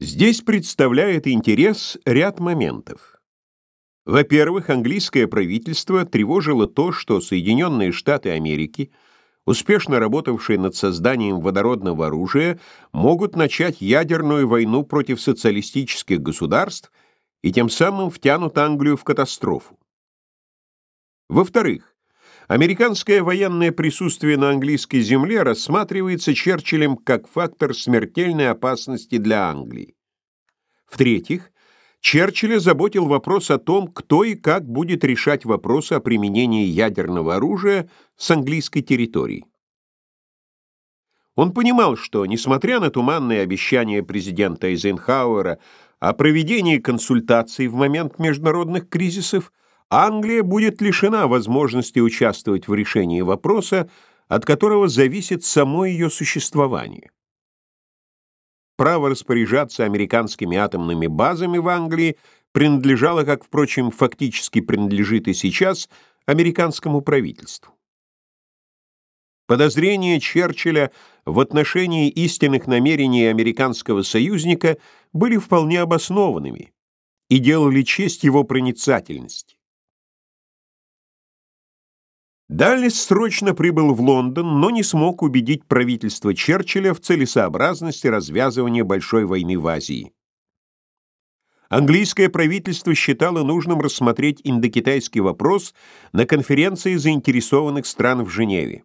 Здесь представляет интерес ряд моментов. Во-первых, английское правительство тревожило то, что Соединенные Штаты Америки, успешно работавшие над созданием водородного оружия, могут начать ядерную войну против социалистических государств и тем самым втянут Англию в катастрофу. Во-вторых, Американское военное присутствие на английской земле рассматривается Черчиллем как фактор смертельной опасности для Англии. В-третьих, Черчилля заботил вопрос о том, кто и как будет решать вопросы о применении ядерного оружия с английской территории. Он понимал, что, несмотря на туманные обещания президента Эйзенхауэра о проведении консультаций в момент международных кризисов, Англия будет лишена возможности участвовать в решении вопроса, от которого зависит само ее существование. Право распоряжаться американскими атомными базами в Англии принадлежало, как, впрочем, фактически принадлежит и сейчас, американскому правительству. Подозрения Черчилля в отношении истинных намерений американского союзника были вполне обоснованными и делали честь его проницательности. Даллес срочно прибыл в Лондон, но не смог убедить правительство Черчилля в целесообразности развязывания большой войны в Азии. Английское правительство считало нужным рассмотреть индокитайский вопрос на конференции заинтересованных стран в Женеве.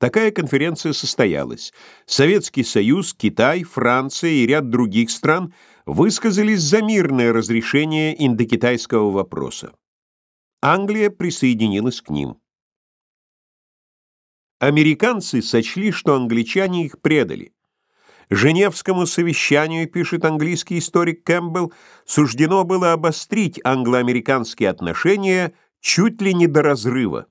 Такая конференция состоялась. Советский Союз, Китай, Франция и ряд других стран высказались за мирное разрешение индокитайского вопроса. Англия присоединилась к ним. Американцы сочли, что англичане их предали. Женевскому совещанию, пишет английский историк Кэмпбелл, суждено было обострить англо-американские отношения чуть ли не до разрыва.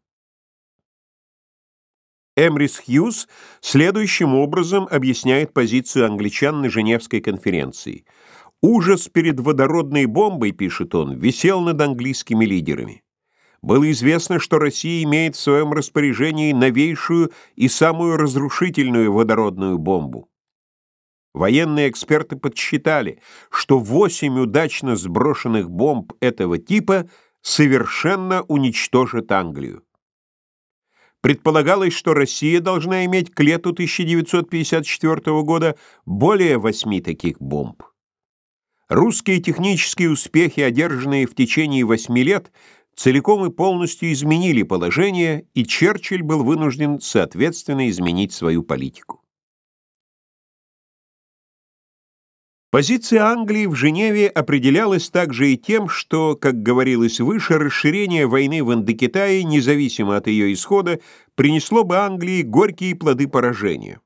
Эмрис Хьюз следующим образом объясняет позицию англичан на Женевской конференции. «Ужас перед водородной бомбой, — пишет он, — висел над английскими лидерами. Было известно, что Россия имеет в своем распоряжении новейшую и самую разрушительную водородную бомбу. Военные эксперты подсчитали, что восемь удачно сброшенных бомб этого типа совершенно уничтожат Англию. Предполагалось, что Россия должна иметь к лету 1954 года более восьми таких бомб. Русские технические успехи, одержанные в течение восьми лет, целиком и полностью изменили положение, и Черчилль был вынужден соответственно изменить свою политику. Позиция Англии в Женеве определялась также и тем, что, как говорилось выше, расширение войны в Индокитае, независимо от ее исхода, принесло бы Англии горькие плоды поражения.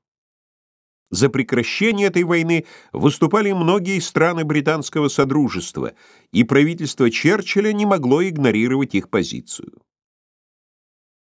За прекращение этой войны выступали многие страны британского содружества, и правительство Черчилля не могло игнорировать их позицию.